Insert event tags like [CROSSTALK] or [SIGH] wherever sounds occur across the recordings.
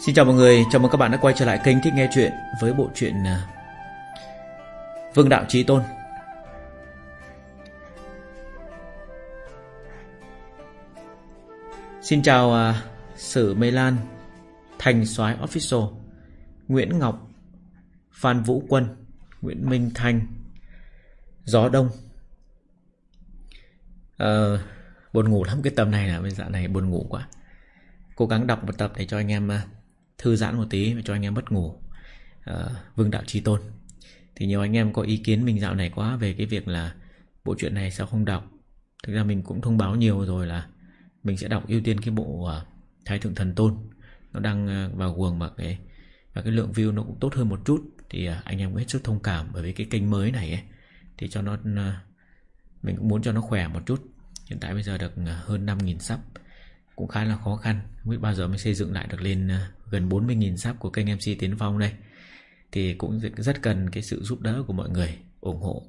Xin chào mọi người, chào mừng các bạn đã quay trở lại kênh Thích Nghe Chuyện với bộ truyện à, Vương Đạo Trí Tôn. Xin chào uh, Sử Mê Lan, Thành soái Official, Nguyễn Ngọc, Phan Vũ Quân, Nguyễn Minh Thanh, Gió Đông. Uh, buồn ngủ lắm cái tập này là bây giờ này buồn ngủ quá. Cố gắng đọc một tập để cho anh em uh, thư giãn một tí và cho anh em mất ngủ uh, Vương Đạo Trí Tôn. Thì nhiều anh em có ý kiến mình dạo này quá Về cái việc là bộ truyện này sao không đọc. Thực ra mình cũng thông báo nhiều rồi là Mình sẽ đọc ưu tiên cái bộ uh, Thái Thượng Thần Tôn. Nó đang uh, vào guồng mà cái Và cái lượng view nó cũng tốt hơn một chút. Thì uh, anh em cũng hết sức thông cảm Bởi vì cái kênh mới này ấy, Thì cho nó uh, Mình cũng muốn cho nó khỏe một chút. Hiện tại bây giờ được hơn 5.000 sub cũng khá là khó khăn. Không biết bao giờ mới xây dựng lại được lên ờ, gần 40.000 sắp của kênh MC Tiến Phong đây. Thì cũng rất cần cái sự giúp đỡ của mọi người ủng hộ,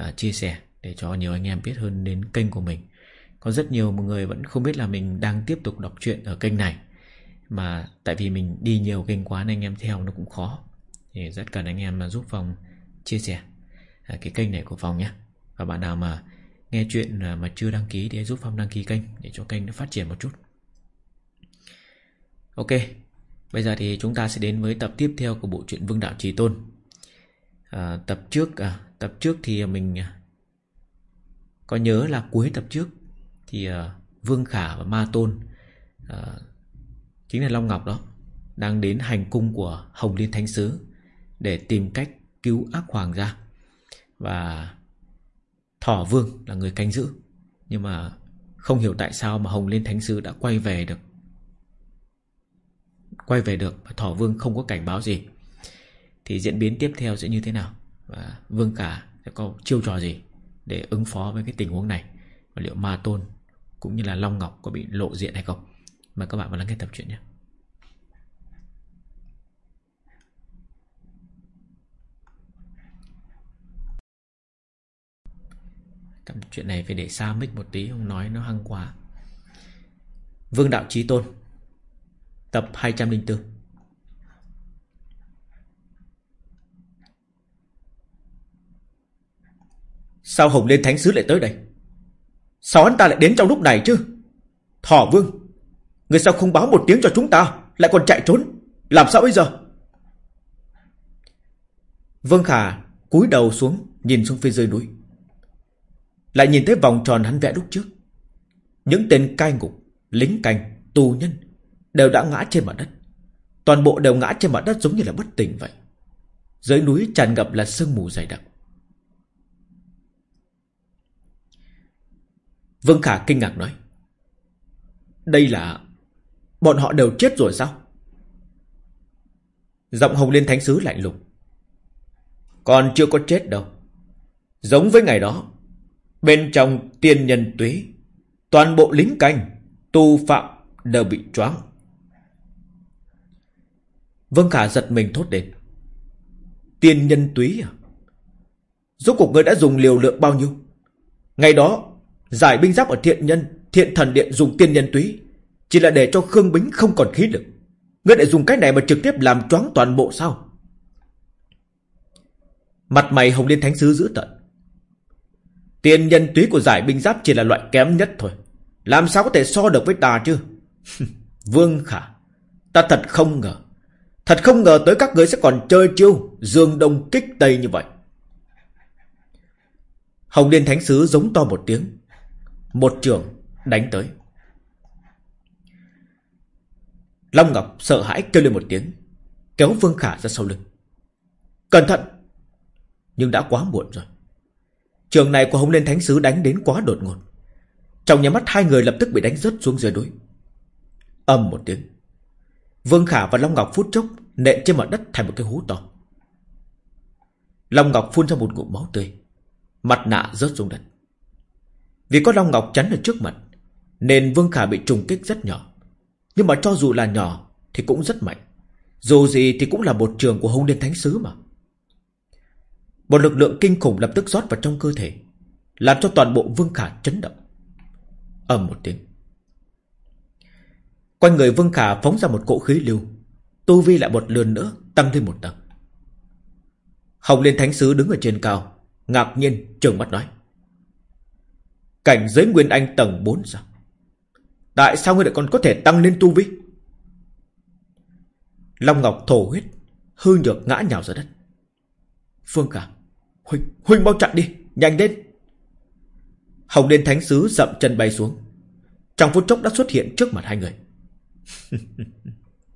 uh, chia sẻ để cho nhiều anh em biết hơn đến kênh của mình. Có rất nhiều người vẫn không biết là mình đang tiếp tục đọc truyện ở kênh này Mà tại vì mình đi nhiều kênh quá nên anh em theo nó cũng khó. Thì rất cần anh em ờ, giúp Phong chia sẻ cái kênh này của Phong nhé. Và bạn nào mà nghe chuyện mà chưa đăng ký thì giúp Phong đăng ký kênh để cho kênh nó phát triển một chút. Ok, bây giờ thì chúng ta sẽ đến với tập tiếp theo của bộ truyện Vương Đạo Trí Tôn. À, tập trước, à, tập trước thì mình à, có nhớ là cuối tập trước thì à, Vương Khả và Ma Tôn à, chính là Long Ngọc đó đang đến hành cung của Hồng Liên Thánh Sứ để tìm cách cứu ác hoàng ra và Thỏ Vương là người canh giữ nhưng mà không hiểu tại sao mà Hồng Liên Thánh Sứ đã quay về được Quay về được và Thỏ Vương không có cảnh báo gì. Thì diễn biến tiếp theo sẽ như thế nào? Và Vương Cả sẽ có chiêu trò gì Để ứng phó với cái tình huống này? Và liệu Ma Tôn Cũng như là Long Ngọc có bị lộ diện hay không? Mời các bạn vào lắng nghe tập truyện nhé. Tập chuyện này phải để xa mic một tí, Không nói nó hăng quá. Vương Đạo Trí Tôn. Tập 204 Sao Hồng Liên Thánh Sứ lại tới đây? Sao hắn ta lại đến trong lúc này chứ? Thỏ Vương Người sao không báo một tiếng cho chúng ta Lại còn chạy trốn? Làm sao bây giờ? Vương Khả cúi đầu xuống Nhìn xuống phía dưới núi. Lại nhìn thấy vòng tròn hắn vẽ lúc trước. Những tên cai ngục Lính canh, tù nhân Đều đã ngã trên mặt đất. Toàn bộ đều ngã trên mặt đất giống như là bất tỉnh vậy. Dưới núi tràn ngập là sương mù dày đặc. Vương Khả kinh ngạc nói Đây là Bọn họ đều chết rồi sao? Giọng hồng liên thánh sứ lạnh lùng Còn chưa có chết đâu. Giống với ngày đó Bên trong tiên nhân Tuế, Toàn bộ lính canh Tu phạm đều bị choáng. Vương Khả giật mình thốt đến. Tiên nhân túy à? Rốt cuộc ngươi đã dùng liều lượng bao nhiêu? Ngày đó, giải binh giáp ở thiện nhân, thiện thần điện dùng tiên nhân túy. Chỉ là để cho Khương Bính không còn khí lực. Ngươi lại dùng cái này mà trực tiếp làm choáng toàn bộ sao? Mặt mày Hồng Liên Thánh Sứ giữ tận. Tiên nhân túy của giải binh giáp chỉ là loại kém nhất thôi. Làm sao có thể so được với ta chứ? [LAUGHS] Vương Khả, ta thật không ngờ. Thật không ngờ tới các người sẽ còn chơi chiêu Dương Đông kích Tây như vậy. Hồng Liên Thánh Sứ giống to một tiếng. Một trường đánh tới. Long Ngọc sợ hãi kêu lên một tiếng, Kéo Vương Khả ra sau lưng. Cẩn thận! Nhưng đã quá muộn rồi. Trường này của Hồng Liên Thánh Sứ đánh đến quá đột ngột. Trong nhà mắt hai người lập tức bị đánh rớt xuống dưới đuối. Âm một tiếng. Vương Khả và Long Ngọc phút chốc nện trên mặt đất thành một cái hú to. Long Ngọc phun ra một ngụm máu tươi, mặt nạ rớt xuống đất. Vì có Long Ngọc chắn ở trước mặt, nên Vương Khả bị trùng kích rất nhỏ. Nhưng mà cho dù là nhỏ thì cũng rất mạnh. Dù gì thì cũng là một trường của hông liên thánh sứ mà. Một lực lượng kinh khủng lập tức rót vào trong cơ thể, làm cho toàn bộ Vương Khả chấn động. ầm một tiếng. Quanh người Vương Khả phóng ra một cỗ khí lưu, Tu Vi lại một lần nữa Tăng thêm một tầng. Hồng Liên Thánh Sứ đứng ở trên cao Ngạc nhiên trường mắt nói. Cảnh giới Nguyên Anh tầng 4 sao? Tại sao ngươi lại còn có thể tăng lên tu vi? Long Ngọc thổ huyết Hư nhược ngã nhào ra đất. Phương Khả Huynh, Huynh mau chặn đi, nhanh lên. Hồng Liên Thánh Sứ dậm chân bay xuống. Trong phút chốc đã xuất hiện trước mặt hai người. [LAUGHS]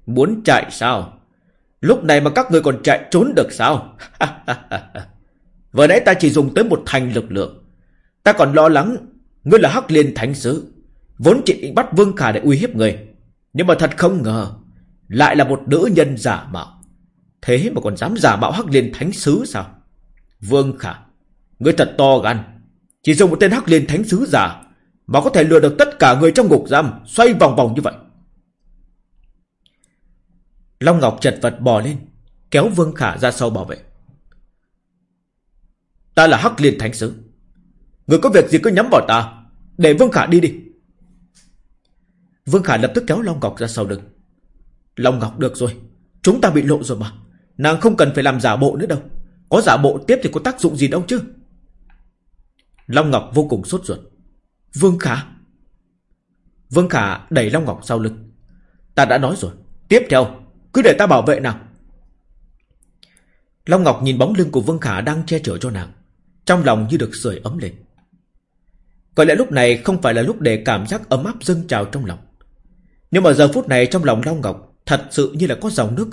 Muốn chạy sao? Lúc này mà các người còn chạy trốn được sao? [LAUGHS] Vừa nãy ta chỉ dùng tới một thành lực lượng. Ta còn lo lắng, Ngươi là Hắc Liên Thánh Sứ, Vốn chỉ định bắt Vương Khả để uy hiếp người Nhưng mà thật không ngờ, Lại là một nữ nhân giả mạo. Thế mà còn dám giả mạo Hắc Liên Thánh Sứ sao? Vương Khả, Ngươi thật to gan. Chỉ dùng một tên Hắc Liên Thánh Sứ giả Mà có thể lừa được tất cả người trong ngục giam Xoay vòng vòng như vậy. Long Ngọc chật vật bò lên, Kéo Vương Khả ra sau bảo vệ. Ta là Hắc Liên Thánh Sứ. Người có việc gì cứ nhắm vào ta, Để Vương Khả đi đi. Vương Khả lập tức kéo Long Ngọc ra sau lưng. Long Ngọc, được rồi, Chúng ta bị lộ rồi mà. Nàng không cần phải làm giả bộ nữa đâu. Có giả bộ tiếp thì có tác dụng gì đâu chứ. Long Ngọc vô cùng sốt ruột. Vương Khả. Vương Khả đẩy Long Ngọc sau lưng. Ta đã nói rồi, Tiếp theo cứ để ta bảo vệ nào. Long Ngọc nhìn bóng lưng của Vương Khả đang che chở cho nàng. Trong lòng như được sưởi ấm lên. Có lẽ lúc này không phải là lúc để cảm giác ấm áp dâng trào trong lòng. Nhưng mà giờ phút này trong lòng Long Ngọc Thật sự như là có dòng nước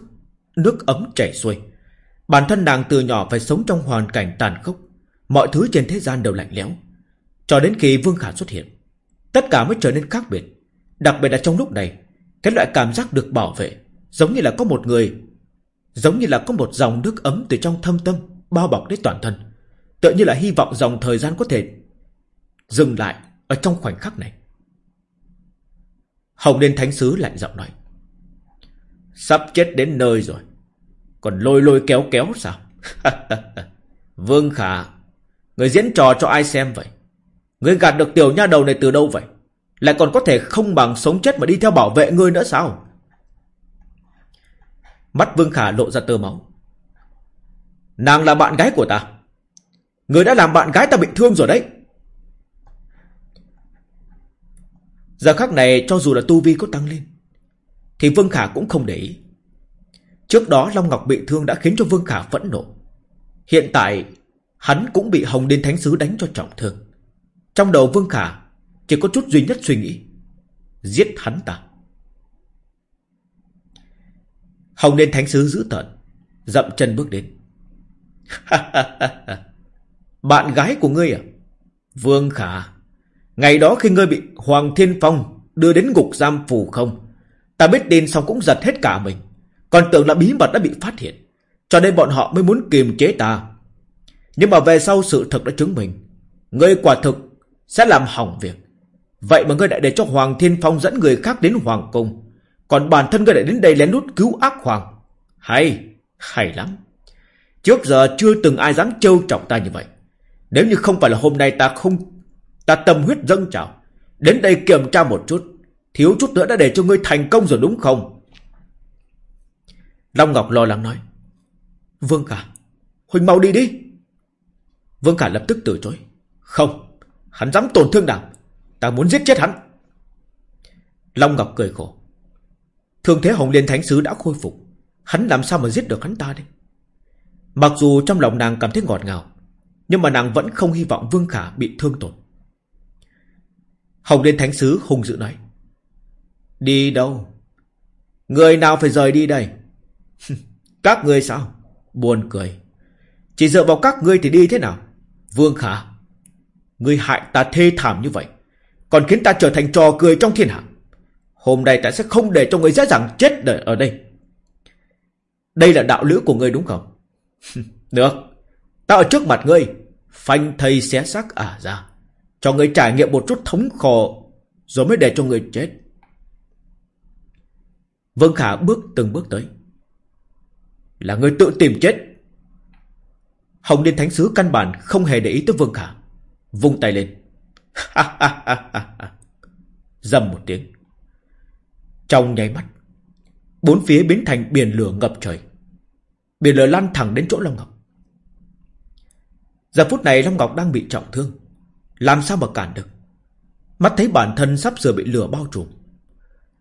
Nước ấm chảy xuôi. Bản thân nàng từ nhỏ phải sống trong hoàn cảnh tàn khốc. Mọi thứ trên thế gian đều lạnh lẽo. Cho đến khi Vương Khả xuất hiện, Tất cả mới trở nên khác biệt. Đặc biệt là trong lúc này, Cái loại cảm giác được bảo vệ Giống như là có một người, Giống như là có một dòng nước ấm từ trong thâm tâm Bao bọc đến toàn thân. Tựa như là hy vọng dòng thời gian có thể Dừng lại Ở trong khoảnh khắc này. Hồng Liên Thánh Sứ lạnh giọng nói, Sắp chết đến nơi rồi, Còn lôi lôi kéo kéo sao? [LAUGHS] Vương Khả, Người diễn trò cho ai xem vậy? Người gạt được tiểu nha đầu này từ đâu vậy? Lại còn có thể không bằng sống chết mà đi theo bảo vệ ngươi nữa sao? Mắt Vương Khả lộ ra tơ máu. Nàng là bạn gái của ta. Người đã làm bạn gái ta bị thương rồi đấy. Giờ khắc này, cho dù là tu vi có tăng lên, Thì Vương Khả cũng không để ý Trước đó, Long Ngọc bị thương đã khiến cho Vương Khả phẫn nộ Hiện tại, Hắn cũng bị Hồng Điên Thánh Sứ đánh cho trọng thương Trong đầu Vương Khả Chỉ có chút duy nhất suy nghĩ, Giết hắn ta Hồng Liên Thánh Sứ giữ tợn Dậm chân bước đến. [LAUGHS] Bạn gái của ngươi à? Vương Khả, Ngày đó khi ngươi bị Hoàng Thiên Phong Đưa đến ngục giam phủ không, Ta biết tin xong cũng giật hết cả mình. Còn tưởng là bí mật đã bị phát hiện, Cho nên bọn họ mới muốn kiềm chế ta. Nhưng mà về sau sự thật đã chứng minh, Ngươi quả thực Sẽ làm hỏng việc. Vậy mà ngươi lại để cho Hoàng Thiên Phong dẫn người khác đến Hoàng Cung còn bản thân ngươi lại đến đây lén lút cứu ác hoàng. Hay Hay lắm. Trước giờ chưa từng ai dám trêu chọc ta như vậy. Nếu như không phải là hôm nay ta không, Ta tâm huyết dâng trào, Đến đây kiểm tra một chút, Thiếu chút nữa đã để cho ngươi thành công rồi đúng không? Long Ngọc lo lắng nói. Vương Khả, Huỳnh mau đi đi. Vương Khả lập tức từ chối. Không, Hắn dám tổn thương đảng. Ta muốn giết chết hắn. Long Ngọc cười khổ thường thế Hồng Liên Thánh Sứ đã khôi phục. Hắn làm sao mà giết được hắn ta đây? Mặc dù trong lòng nàng cảm thấy ngọt ngào, Nhưng mà nàng vẫn không hy vọng Vương Khả bị thương tổn. Hồng Liên Thánh Sứ hung dữ nói, Đi đâu? Người nào phải rời đi đây? [LAUGHS] Các ngươi sao? Buồn cười. Chỉ dựa vào các ngươi thì đi thế nào? Vương Khả, Ngươi hại ta thê thảm như vậy, Còn khiến ta trở thành trò cười trong thiên hạ. Hôm nay ta sẽ không để cho người dễ dàng chết đời ở đây. Đây là đạo lữ của ngươi đúng không? [LAUGHS] Được. Ta ở trước mặt ngươi. Phanh thầy xé xác ả ra. Cho ngươi trải nghiệm một chút thống khổ. Rồi mới để cho ngươi chết. Vương Khả bước từng bước tới. Là ngươi tự tìm chết. Hồng Liên Thánh Sứ căn bản không hề để ý tới Vương Khả. Vung tay lên. [LAUGHS] Dầm một tiếng. Trong nháy mắt, Bốn phía biến thành biển lửa ngập trời. Biển lửa lan thẳng đến chỗ Long Ngọc. Giờ phút này Long Ngọc đang bị trọng thương. Làm sao mà cản được? Mắt thấy bản thân sắp sửa bị lửa bao trùm.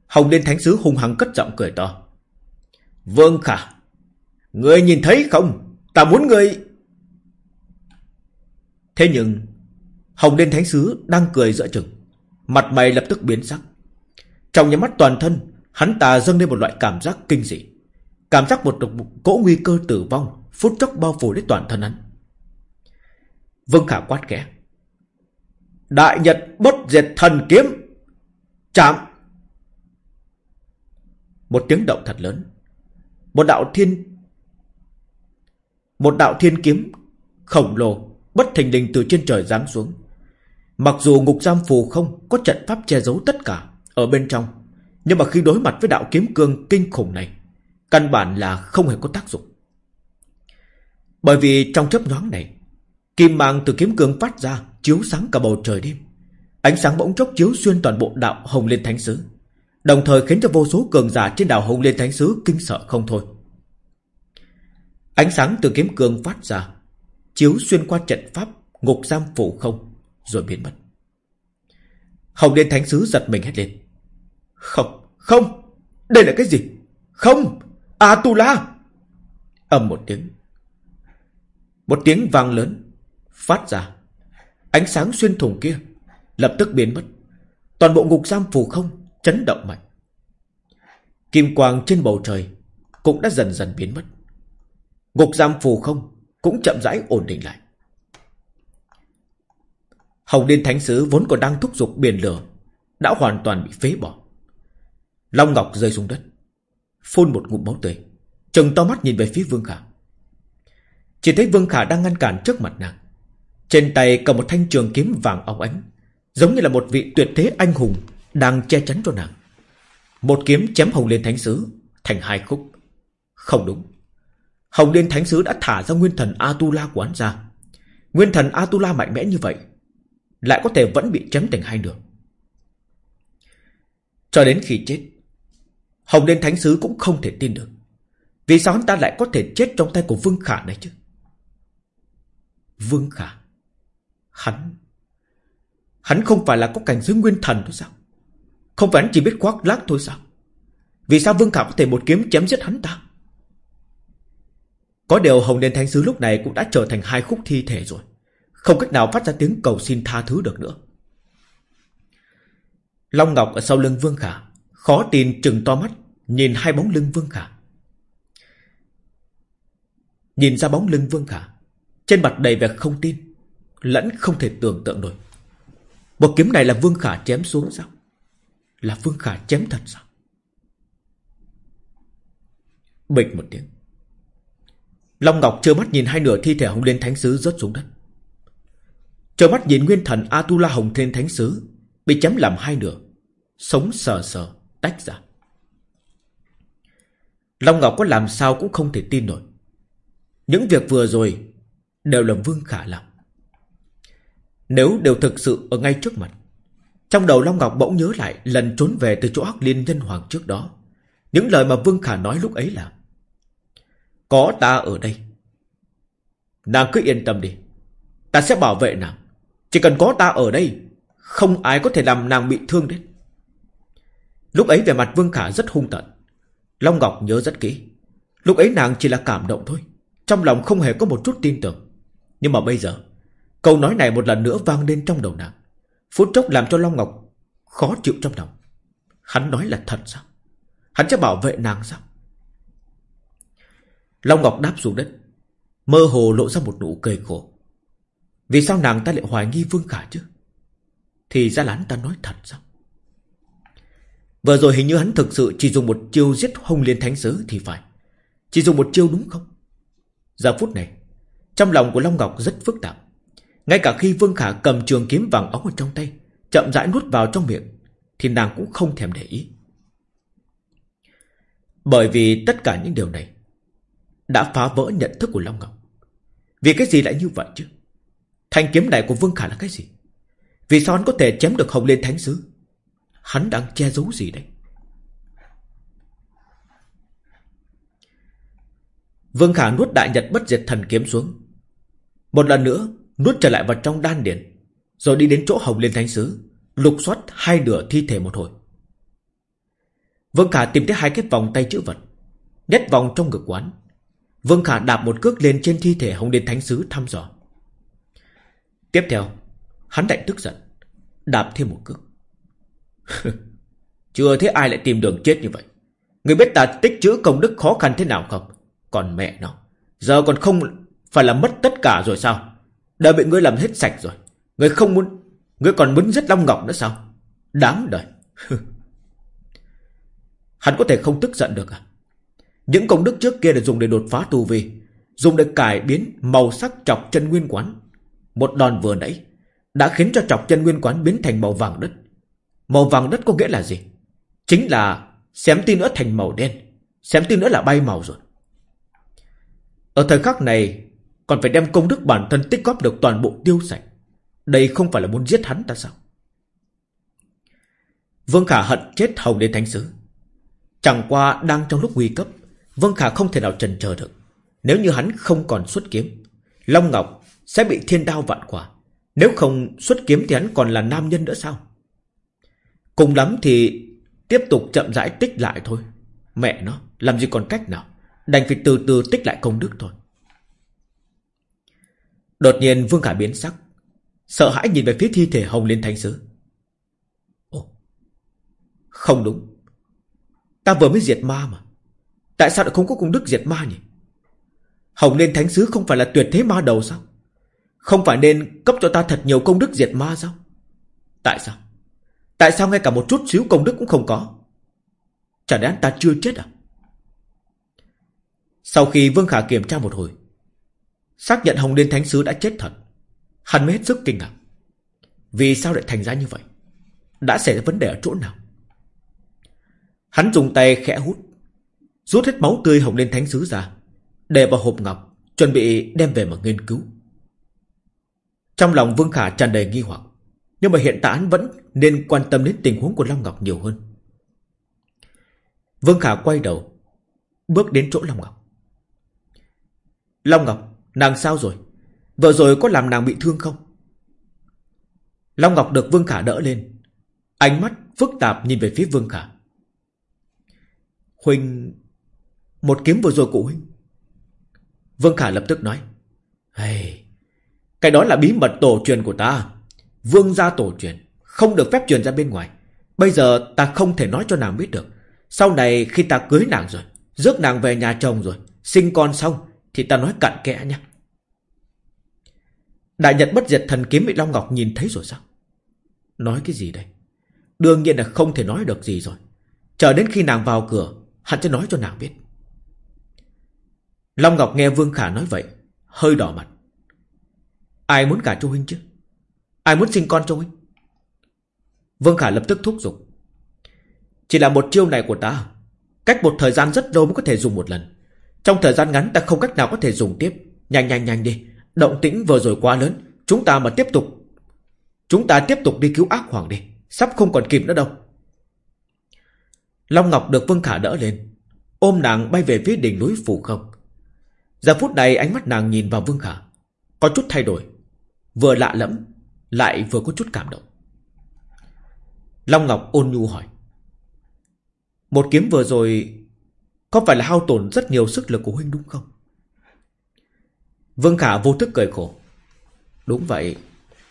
Hồng Liên Thánh Sứ hung hăng cất giọng cười to. Vương Khả, Người nhìn thấy không? Ta muốn người. Thế nhưng, Hồng Liên Thánh Sứ đang cười giữa chừng. Mặt mày lập tức biến sắc. Trong nhà mắt toàn thân, Hắn ta dâng lên một loại cảm giác kinh dị. Cảm giác một cỗ nguy cơ tử vong Phút chốc bao phủ đến toàn thân hắn. Vương Khả quát kẽ Đại Nhật bất diệt thần kiếm. Chạm. Một tiếng động thật lớn. Một đạo thiên, Một đạo thiên kiếm Khổng lồ Bất thình lình từ trên trời giáng xuống. Mặc dù ngục giam phù không Có trận pháp che giấu tất cả ở bên trong. Nhưng mà khi đối mặt với đạo kiếm cương kinh khủng này, Căn bản là không hề có tác dụng. Bởi vì trong chớp nhoáng này, Kim mang từ kiếm cương phát ra Chiếu sáng cả bầu trời đêm. Ánh sáng bỗng chốc chiếu xuyên toàn bộ đạo Hồng Liên Thánh Sứ Đồng thời khiến cho vô số cường giả trên đảo Hồng Liên Thánh Sứ kinh sợ không thôi. Ánh sáng từ kiếm cương phát ra, Chiếu xuyên qua trận pháp Ngục giam phủ không, Rồi biến mất. Hồng Liên Thánh Sứ giật mình hét lên. Không, không Đây là cái gì? Không, Atula! Ầm một tiếng. Một tiếng vang lớn Phát ra. Ánh sáng xuyên thủng kia Lập tức biến mất. Toàn bộ ngục giam phù không Chấn động mạnh. Kim quang trên bầu trời Cũng đã dần dần biến mất. Ngục giam phù không Cũng chậm rãi ổn định lại. Hồng Liên Thánh Sứ vốn còn đang thúc giục biển lửa, Đã hoàn toàn bị phế bỏ. Long Ngọc rơi xuống đất, Phun một ngụm máu tươi, Trừng to mắt nhìn về phía Vương Khả. Chỉ thấy Vương Khả đang ngăn cản trước mặt nàng. Trên tay cầm một thanh trường kiếm vàng óng ánh, Giống như là một vị tuyệt thế anh hùng Đang che chắn cho nàng. Một kiếm chém Hồng Liên Thánh Sứ Thành hai khúc. Không đúng. Hồng Liên Thánh Sứ đã thả ra nguyên thần Atula của hắn ra. Nguyên thần Atula mạnh mẽ như vậy lại có thể vẫn bị chém thành hai nửa Cho đến khi chết, Hồng Liên Thánh Sứ cũng không thể tin được. Vì sao hắn ta lại có thể chết trong tay của Vương Khả này chứ? Vương Khả? Hắn? Hắn không phải là có cảnh giới nguyên thần thôi sao? Không phải hắn chỉ biết khoác lác thôi sao? Vì sao Vương Khả có thể một kiếm chém giết hắn ta? Có điều Hồng Liên Thánh Sứ lúc này cũng đã trở thành hai khúc thi thể rồi. Không cách nào phát ra tiếng cầu xin tha thứ được nữa. Long Ngọc ở sau lưng Vương Khả, Khó tin trừng to mắt, Nhìn hai bóng lưng Vương Khả. Nhìn ra bóng lưng Vương Khả, Trên mặt đầy vẻ không tin, Lẫn không thể tưởng tượng nổi. Một kiếm này là Vương Khả chém xuống sao? Là Vương Khả chém thật sao? Bịch một tiếng. Long Ngọc chưa mắt nhìn hai nửa thi thể Hồng Liên Thánh Sứ rớt xuống đất. Trở mắt nhìn nguyên thần Atula Hồng Thiên Thánh Sứ, Bị chém làm hai nửa, Sống sờ sờ, tách ra. Long Ngọc có làm sao cũng không thể tin nổi. Những việc vừa rồi Đều là Vương Khả làm nếu đều thực sự ở ngay trước mặt, Trong đầu Long Ngọc bỗng nhớ lại Lần trốn về từ chỗ Hắc Liên Nhân Hoàng trước đó, Những lời mà Vương Khả nói lúc ấy là, Có ta ở đây. Nàng cứ yên tâm đi. Ta sẽ bảo vệ nàng. Chỉ cần có ta ở đây, Không ai có thể làm nàng bị thương đến Lúc ấy về mặt Vương Khả rất hung tận Long Ngọc nhớ rất kỹ Lúc ấy nàng chỉ là cảm động thôi Trong lòng không hề có một chút tin tưởng Nhưng mà bây giờ, Câu nói này một lần nữa vang lên trong đầu nàng. Phút chốc làm cho Long Ngọc khó chịu trong lòng. Hắn nói là thật sao? Hắn sẽ bảo vệ nàng sao? Long Ngọc đáp xuống đất. Mơ hồ lộ ra một nụ cười khổ. Vì sao nàng ta lại hoài nghi Vương Khả chứ? Thì ra lán hắn ta nói thật sao? Vừa rồi hình như hắn thực sự chỉ dùng một chiêu giết hông liên thánh sứ thì phải. Chỉ dùng một chiêu đúng không? Giờ phút này, trong lòng của Long Ngọc rất phức tạp. Ngay cả khi Vương Khả cầm trường kiếm vàng óng ở trong tay Chậm rãi nuốt vào trong miệng Thì nàng cũng không thèm để ý Bởi vì tất cả những điều này Đã phá vỡ nhận thức của Long Ngọc Vì cái gì lại như vậy chứ Thanh kiếm này của Vương Khả là cái gì Vì sao hắn có thể chém được Hồng Liên Thánh Sứ Hắn đang che giấu gì đấy Vương Khả nuốt đại nhật bất diệt thần kiếm xuống. Một lần nữa, nuốt trở lại vào trong đan điển, rồi đi đến chỗ Hồng Liên Thánh Sứ, lục soát hai nửa thi thể một hồi. Vương Khả tìm thấy hai cái vòng tay chữ vật, nhét vòng trong ngực quán. Vương Khả đạp một cước lên trên thi thể Hồng Liên Thánh Sứ thăm dò. Tiếp theo, hắn lại tức giận, đạp thêm một cước. [LAUGHS] Chưa thấy ai lại tìm đường chết như vậy. Người biết ta tích chữ công đức khó khăn thế nào không? Còn mẹ nó, giờ còn không phải là mất tất cả rồi sao? Đã bị ngươi làm hết sạch rồi. Ngươi không muốn, ngươi còn muốn giết Long Ngọc nữa sao? Đáng đời. [LAUGHS] Hắn có thể không tức giận được à? Những công đức trước kia được dùng để đột phá tu vi, dùng để cải biến màu sắc chọc chân nguyên quán. Một đòn vừa nãy đã khiến cho chọc chân nguyên quán biến thành màu vàng đất. Màu vàng đất có nghĩa là gì? Chính là xém tin nữa thành màu đen, xém tin nữa là bay màu rồi. Ở thời khắc này Còn phải đem công đức bản thân tích góp được toàn bộ tiêu sạch Đây không phải là muốn giết hắn ta sao Vương Khả hận chết Hồng Liên Thánh Sứ Chẳng qua đang trong lúc nguy cấp Vương Khả không thể nào trần chờ được Nếu như hắn không còn xuất kiếm Long Ngọc sẽ bị thiên đao vạn quả. Nếu không xuất kiếm thì hắn còn là nam nhân nữa sao? Cùng lắm thì Tiếp tục chậm rãi tích lại thôi. Mẹ nó, Làm gì còn cách nào? Đành phải từ từ tích lại công đức thôi. Đột nhiên Vương Khả biến sắc, Sợ hãi nhìn về phía thi thể Hồng Liên Thánh Sứ. Ồ, Không đúng. Ta vừa mới diệt ma mà. Tại sao lại không có công đức diệt ma nhỉ? Hồng Liên Thánh Sứ không phải là tuyệt thế ma đầu sao? Không phải nên cấp cho ta thật nhiều công đức diệt ma sao? Tại sao? Tại sao ngay cả một chút xíu công đức cũng không có? Chả lẽ ta chưa chết à? Sau khi Vương Khả kiểm tra một hồi, Xác nhận Hồng Liên Thánh Sứ đã chết thật, Hắn mới hết sức kinh ngạc. Vì sao lại thành ra như vậy? Đã xảy ra vấn đề ở chỗ nào? Hắn dùng tay khẽ hút, Rút hết máu tươi Hồng Liên Thánh Sứ ra, Để vào hộp ngọc, Chuẩn bị đem về mà nghiên cứu. Trong lòng Vương Khả tràn đầy nghi hoặc Nhưng mà hiện tại hắn vẫn nên quan tâm đến tình huống của Long Ngọc nhiều hơn Vương Khả quay đầu Bước đến chỗ Long Ngọc Long Ngọc, nàng sao rồi? vợ rồi có làm nàng bị thương không? Long Ngọc được Vương Khả đỡ lên. Ánh mắt phức tạp nhìn về phía Vương Khả. Huynh... Một kiếm vừa rồi của Huynh. Vương Khả lập tức nói. Hey, cái đó là bí mật tổ truyền của ta. Vương gia tổ truyền. Không được phép truyền ra bên ngoài. Bây giờ ta không thể nói cho nàng biết được. Sau này khi ta cưới nàng rồi. Rước nàng về nhà chồng rồi. Sinh con xong. Thì ta nói cặn kẽ nhé Đại Nhật bất diệt thần kiếm bị Long Ngọc nhìn thấy rồi sao Nói cái gì đây Đương nhiên là không thể nói được gì rồi Chờ đến khi nàng vào cửa, Hắn sẽ nói cho nàng biết Long Ngọc nghe Vương Khả nói vậy, Hơi đỏ mặt Ai muốn cả cho huynh chứ? Ai muốn sinh con cho huynh? Vương Khả lập tức thúc giục. Chỉ là một chiêu này của ta, Cách một thời gian rất lâu mới có thể dùng một lần. Trong thời gian ngắn ta không cách nào có thể dùng tiếp. Nhanh nhanh nhanh đi. Động tĩnh vừa rồi quá lớn. Chúng ta mà tiếp tục. Chúng ta tiếp tục đi cứu ác hoàng đi. Sắp không còn kịp nữa đâu. Long Ngọc được Vương Khả đỡ lên. Ôm nàng bay về phía đỉnh núi phủ không. Giờ phút này ánh mắt nàng nhìn vào Vương Khả. Có chút thay đổi. Vừa lạ lẫm Lại vừa có chút cảm động Long Ngọc ôn nhu hỏi Một kiếm vừa rồi có phải là hao tổn rất nhiều sức lực của huynh đúng không? Vương Khả vô thức cười khổ. Đúng vậy.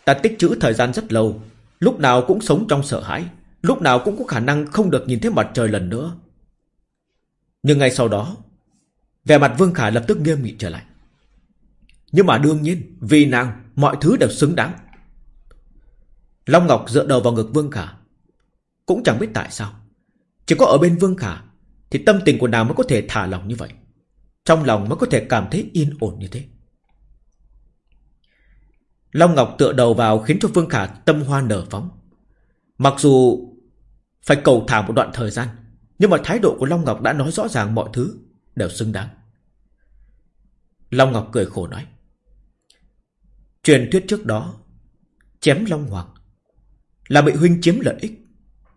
Ta tích trữ thời gian rất lâu. Lúc nào cũng sống trong sợ hãi. Lúc nào cũng có khả năng không được nhìn thấy mặt trời lần nữa. Nhưng ngay sau đó, vẻ mặt Vương Khả lập tức nghiêm nghị trở lại. Nhưng mà đương nhiên, vì nàng, mọi thứ đều xứng đáng. Long Ngọc dựa đầu vào ngực Vương Khả. Cũng chẳng biết tại sao. Chỉ có ở bên Vương Khả thì tâm tình của nàng mới có thể thả lòng như vậy Trong lòng mới có thể cảm thấy yên ổn như thế Long Ngọc tựa đầu vào khiến cho Vương Khả tâm hoa nở phóng Mặc dù phải cầu thả một đoạn thời gian, Nhưng mà thái độ của Long Ngọc đã nói rõ ràng mọi thứ đều xứng đáng Long Ngọc cười khổ nói Truyền thuyết trước đó Chém Long Hoàng Là bị huynh chiếm lợi ích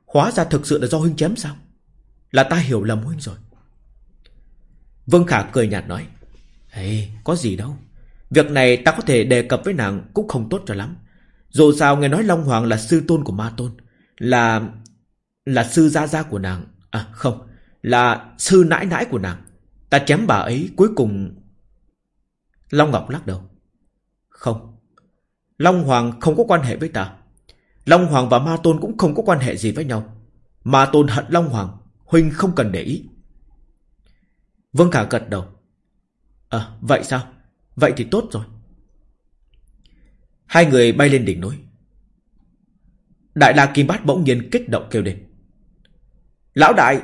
Hóa ra thực sự là do huynh chém sao là ta hiểu lầm huynh rồi Vương Khả cười nhạt nói Ê, có gì đâu. Việc này ta có thể đề cập với nàng cũng không tốt cho lắm. Dù sao nghe nói Long Hoàng là sư tôn của Ma Tôn. Là... Là sư gia gia của nàng. À không, là sư nãi nãi của nàng. Ta chém bà ấy cuối cùng... Long Ngọc lắc đầu. Không. Long Hoàng không có quan hệ với ta. Long Hoàng và Ma Tôn cũng không có quan hệ gì với nhau. Ma Tôn hận Long Hoàng. Huynh không cần để ý. Vương Khả gật đầu. À, vậy sao? Vậy thì tốt rồi. Hai người bay lên đỉnh núi. Đại La Kim Bát bỗng nhiên kích động kêu lên. Lão đại,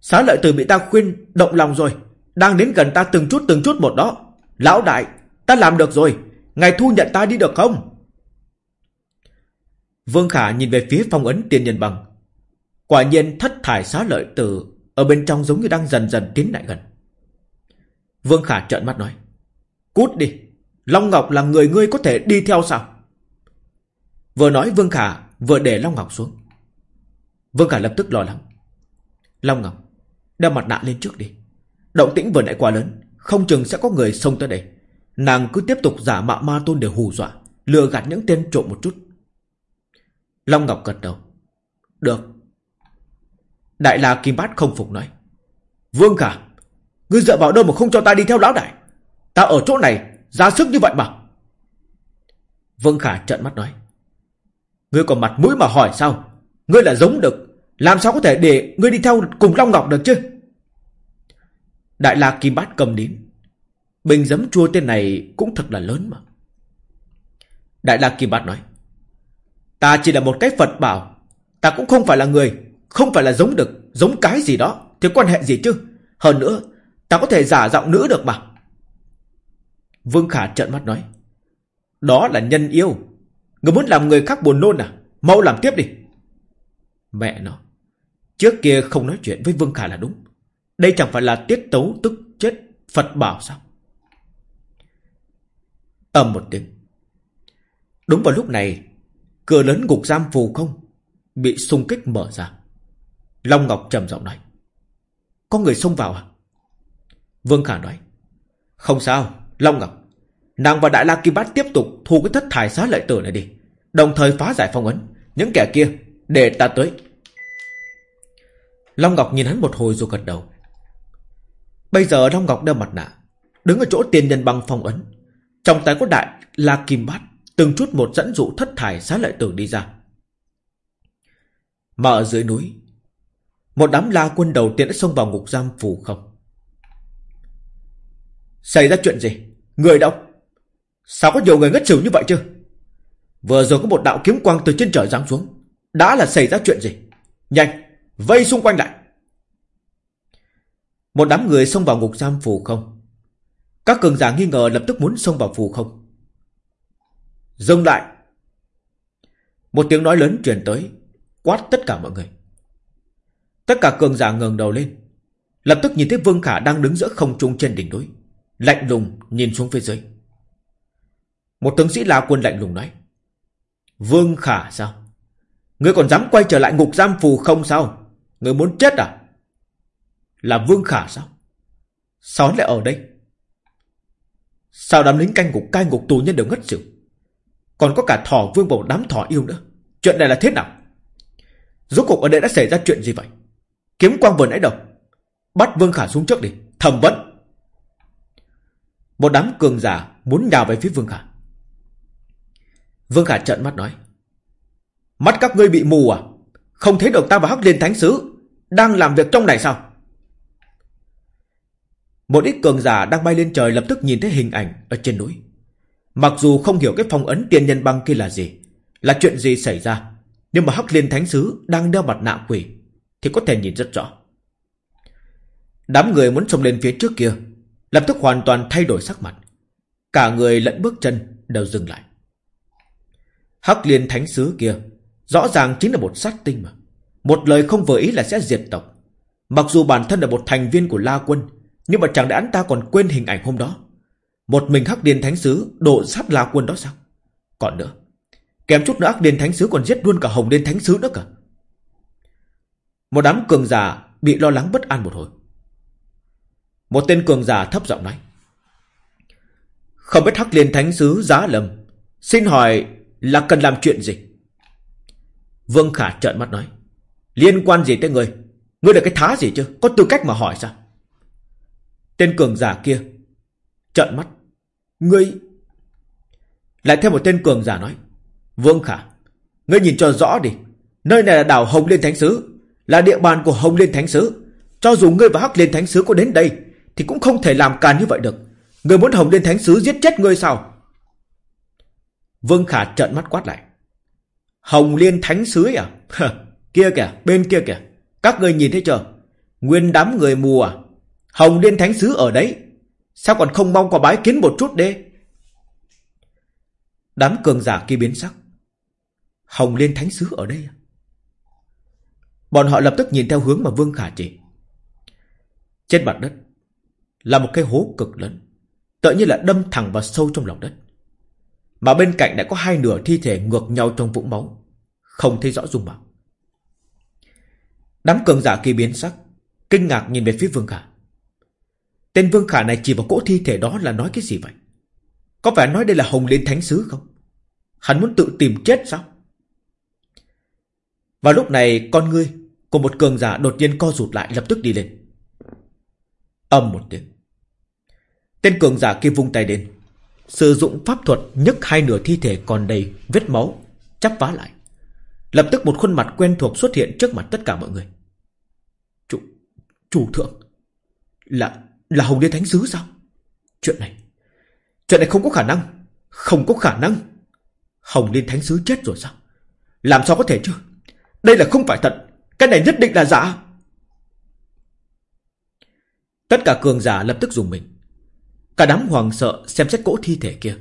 xá lợi từ bị ta khuyên động lòng rồi. Đang đến gần ta từng chút từng chút một đó. Lão đại, ta làm được rồi. Ngài thu nhận ta đi được không? Vương Khả nhìn về phía phong ấn tiên nhân bằng. Quả nhiên thất thải xá lợi từ ở bên trong giống như đang dần dần tiến lại gần. Vương Khả trợn mắt nói. Cút đi. Long Ngọc là người ngươi có thể đi theo sao? Vừa nói Vương Khả vừa để Long Ngọc xuống. Vương Khả lập tức lo lắng. Long Ngọc, đeo mặt nạ lên trước đi. Động tĩnh vừa nãy quá lớn, không chừng sẽ có người xông tới đây. Nàng cứ tiếp tục giả mạo ma tôn để hù dọa, lừa gạt những tên trộm một chút. Long Ngọc gật đầu. Được. Đại La Kim Bát không phục nói. Vương Khả, ngươi dựa vào đâu mà không cho ta đi theo lão đại? Ta ở chỗ này, ra sức như vậy mà. Vương Khả trợn mắt nói. Ngươi còn mặt mũi mà hỏi sao? Ngươi là giống được, làm sao có thể để ngươi đi theo cùng Long Ngọc được chứ? Đại La Kim Bát cầm đến. Bình giấm chua tên này cũng thật là lớn mà. Đại La Kim Bát nói. Ta chỉ là một cái Phật bảo. Ta cũng không phải là người, không phải là giống được, giống cái gì đó. Thì quan hệ gì chứ? Hơn nữa, ta có thể giả giọng nữ được mà. Vương Khả trợn mắt nói. Đó là nhân yêu. Người muốn làm người khác buồn nôn à? Mau làm tiếp đi. Mẹ nó. Trước kia không nói chuyện với Vương Khả là đúng. Đây chẳng phải là tiết tấu tức chết Phật bảo sao? Ầm một tiếng. Đúng vào lúc này, cửa lớn ngục giam phù không bị xung kích mở ra. Long Ngọc trầm giọng nói. Có người xông vào à? Vương Khả nói. Không sao, Long Ngọc. Nàng và Đại La Kim Bát tiếp tục thu cái thất thải xá lợi tử này đi. Đồng thời phá giải phong ấn. Những kẻ kia, để ta tới. Long Ngọc nhìn hắn một hồi rồi gật đầu. Bây giờ Long Ngọc đeo mặt nạ. Đứng ở chỗ tiền nhân băng phong ấn. Trong tay có Đại là Kim Bát. Từng chút một dẫn dụ thất thải xá lợi tử đi ra. Mà ở dưới núi. Một đám la quân đầu tiên đã xông vào ngục giam phù không. Xảy ra chuyện gì? Người đâu? Sao có nhiều người ngất xỉu như vậy chứ? Vừa rồi có một đạo kiếm quang từ trên trời giáng xuống. Đã là xảy ra chuyện gì? Nhanh, vây xung quanh lại. Một đám người xông vào ngục giam phù không. Các cường giả nghi ngờ lập tức muốn xông vào phù không. Dừng lại. Một tiếng nói lớn truyền tới, quát tất cả mọi người. Tất cả cường giả ngẩng đầu lên, lập tức nhìn thấy Vương Khả đang đứng giữa không trung trên đỉnh núi. Lạnh lùng nhìn xuống phía dưới Một tướng sĩ La Quân lạnh lùng nói Vương Khả sao Ngươi còn dám quay trở lại ngục giam phù không sao Ngươi muốn chết à Là Vương Khả sao Sao lại ở đây Sao đám lính canh ngục cai ngục tù nhân đều ngất xỉu Còn có cả thỏ vương bầu đám thỏ yêu nữa Chuyện này là thế nào Rốt cuộc ở đây đã xảy ra chuyện gì vậy Kiếm quang vừa nãy đâu Bắt Vương Khả xuống trước đi, Thẩm vấn một đám cường giả muốn nhào về phía Vương Khả. Vương Khả trợn mắt nói. Mắt các ngươi bị mù à? Không thấy được ta và Hắc Liên Thánh Sứ đang làm việc trong này sao? Một ít cường giả đang bay lên trời lập tức nhìn thấy hình ảnh ở trên núi. Mặc dù không hiểu cái phong ấn tiên nhân băng kia là gì, là chuyện gì xảy ra, nhưng mà Hắc Liên Thánh Sứ đang đeo mặt nạ quỷ thì có thể nhìn rất rõ. Đám người muốn xông lên phía trước kia Lập tức hoàn toàn thay đổi sắc mặt Cả người lẫn bước chân đều dừng lại Hắc liên thánh sứ kia Rõ ràng chính là một sát tinh mà Một lời không vừa ý là sẽ diệt tộc Mặc dù bản thân là một thành viên của La Quân nhưng mà chẳng lẽ anh ta còn quên hình ảnh hôm đó? Một mình Hắc điền Thánh Sứ Độ sát La Quân đó sao? Còn nữa, Kèm chút nữa Hắc điền Thánh Sứ còn giết luôn cả Hồng điền Thánh Sứ nữa cả Một đám cường giả Bị lo lắng bất an một hồi. Một tên cường giả thấp giọng nói. Không biết Hắc điền Thánh Sứ giá lầm, Xin hỏi là cần làm chuyện gì? Vương Khả trợn mắt nói, Liên quan gì tới ngươi Ngươi là cái thá gì chứ? Có tư cách mà hỏi sao? Tên cường giả kia. Trợn mắt. Ngươi. Lại thêm một tên cường giả nói. Vương Khả, Ngươi nhìn cho rõ đi. Nơi này là đảo Hồng Liên Thánh Sứ, Là địa bàn của Hồng Liên Thánh Sứ. Cho dù ngươi và Hắc Liên Thánh Sứ có đến đây, Thì cũng không thể làm càn như vậy được. Ngươi muốn Hồng Liên Thánh Sứ giết chết ngươi sao? Vương Khả trợn mắt quát lại. Hồng Liên Thánh Sứ à? [LAUGHS] Kia kìa, bên kia kìa. Các ngươi nhìn thấy chưa? Nguyên đám người mù à? Hồng Liên Thánh Sứ ở đấy. Sao còn không mong qua bái kiến một chút đi Đám cường giả kia biến sắc. Hồng Liên Thánh Sứ ở đây à? Bọn họ lập tức nhìn theo hướng mà Vương Khả chỉ. Trên mặt đất Là một cái hố cực lớn, Tựa như là đâm thẳng vào sâu trong lòng đất. Mà bên cạnh đã có hai nửa thi thể ngược nhau trong vũng máu, Không thấy rõ dung mạo. Đám cường giả kia biến sắc, Kinh ngạc nhìn về phía Vương Khả. Tên Vương Khả này chỉ vào cỗ thi thể đó là nói cái gì vậy? Có phải nói đây là Hồng Liên Thánh Sứ không? Hắn muốn tự tìm chết sao? Vào lúc này con ngươi Của một cường giả đột nhiên co rụt lại lập tức đi lên. Âm một tiếng. Tên cường giả kia vung tay lên. Sử dụng pháp thuật nhấc hai nửa thi thể còn đầy vết máu Chắp vá lại. Lập tức một khuôn mặt quen thuộc xuất hiện trước mặt tất cả mọi người. Chủ, chủ thượng Là, là Hồng Liên Thánh Sứ sao? Chuyện này Chuyện này không có khả năng, Không có khả năng. Hồng Liên Thánh Sứ chết rồi sao? Làm sao có thể chứ? Đây là không phải thật. Cái này nhất định là giả. Tất cả cường giả lập tức dùng mình. Cả đám hoàng sợ xem xét cỗ thi thể kia,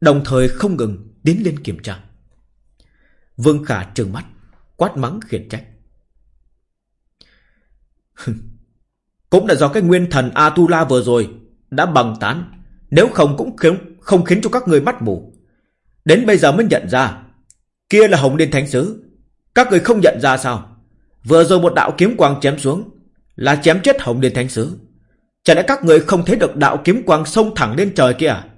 Đồng thời không ngừng tiến lên kiểm tra. Vương Khả trừng mắt, Quát mắng khiển trách. [LAUGHS] Cũng là do cái nguyên thần Atula vừa rồi Đã bằng tán. Nếu không cũng khiến, không khiến cho các người mắt mù. Đến bây giờ mới nhận ra Kia là Hồng Liên Thánh Sứ. Các người không nhận ra sao? Vừa rồi một đạo kiếm quang chém xuống Là chém chết Hồng Liên Thánh Sứ. Chả lẽ các người không thấy được đạo kiếm quang sông thẳng lên trời kia à?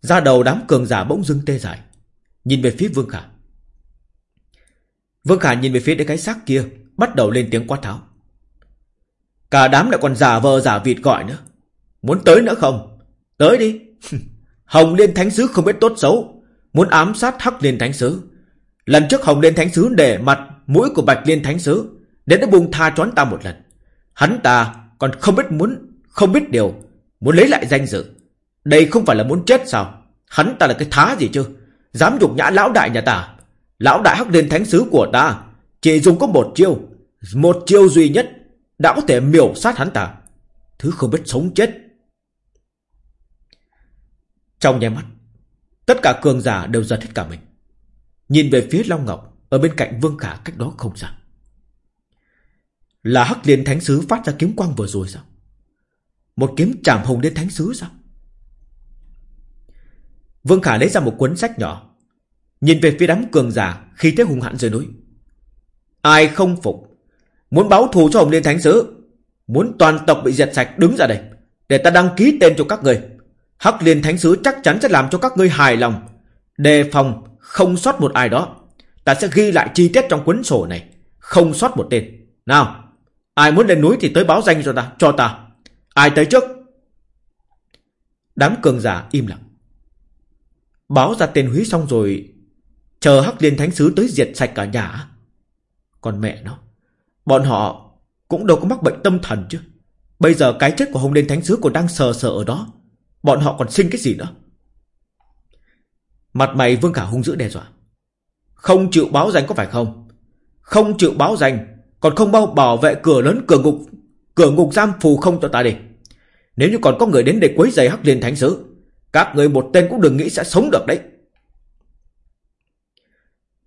Ra đầu đám cường giả bỗng dưng tê dại Nhìn về phía Vương Khả. Vương Khả nhìn về phía cái xác kia Bắt đầu lên tiếng quát tháo. Cả đám lại còn giả vờ giả vịt gọi nữa. Muốn tới nữa không? Tới đi. [LAUGHS] Hồng Liên Thánh Sứ không biết tốt xấu. Muốn ám sát Hắc Liên Thánh Sứ. Lần trước Hồng Liên Thánh Sứ để mặt Mũi của Bạch Liên Thánh Sứ, Đến đã buông tha choán ta một lần. Hắn ta còn không biết muốn, Không biết điều, Muốn lấy lại danh dự. Đây không phải là muốn chết sao? Hắn ta là cái thá gì chứ? Dám nhục nhã lão đại nhà ta. Lão đại hắc liên thánh sứ của ta Chỉ dùng có một chiêu Một chiêu duy nhất. Đã có thể miểu sát hắn ta. Thứ không biết sống chết. Trong nháy mắt, Tất cả cường giả đều giật hết cả mình. Nhìn về phía Long Ngọc, Ở bên cạnh Vương Khả cách đó không xa. Là Hắc Liên Thánh Sứ phát ra kiếm quang vừa rồi sao? Một kiếm chạm hồng đến Thánh Sứ sao? Vương Khả lấy ra một cuốn sách nhỏ, Nhìn về phía đám cường giả Khi thế hùng hãn rơi núi. Ai không phục Muốn báo thù cho Hồng Liên Thánh Sứ. Muốn toàn tộc bị diệt sạch đứng ra đây, Để ta đăng ký tên cho các người Hắc Liên Thánh Sứ chắc chắn sẽ làm cho các ngươi hài lòng. Đề phòng Không sót một ai đó. Ta sẽ ghi lại chi tiết trong cuốn sổ này. Không sót một tên. Nào, Ai muốn lên núi thì tới báo danh cho ta Cho ta. Ai tới trước? Đám cường giả im lặng. Báo ra tên húy xong rồi, Chờ Hắc Liên Thánh Sứ tới diệt sạch cả nhà. Còn mẹ nó. Bọn họ cũng đâu có mắc bệnh tâm thần chứ. Bây giờ cái chết của Hồng Liên Thánh Sứ còn đang sờ sờ ở đó. Bọn họ còn sinh cái gì nữa? Mặt mày Vương Khả hung dữ đe dọa. Không chịu báo danh có phải không? Không chịu báo danh, Còn không bao bảo vệ cửa lớn, cửa ngục Cửa ngục giam phù không cho ta đi. Nếu như còn có người đến để quấy giày Hắc Liên Thánh Sứ, Các người một tên cũng đừng nghĩ sẽ sống được đấy.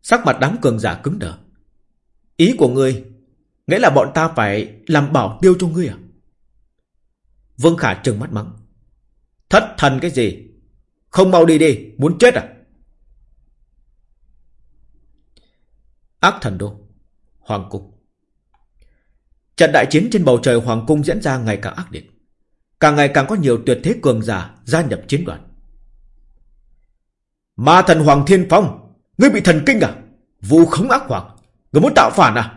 Sắc mặt đám cường giả cứng đờ. Ý của ngươi Nghĩa là bọn ta phải làm bảo tiêu cho ngươi à? Vương Khả trừng mắt mắng. Thất thần cái gì? Không mau đi đi, Muốn chết à? Ác thần đô, Hoàng cung. Trận đại chiến trên bầu trời Hoàng cung diễn ra ngày càng ác liệt. Càng ngày càng có nhiều tuyệt thế cường giả Gia nhập chiến đoàn. Ma thần Hoàng Thiên Phong, Ngươi bị thần kinh à? Vu khống ác hoàng, Ngươi muốn tạo phản à?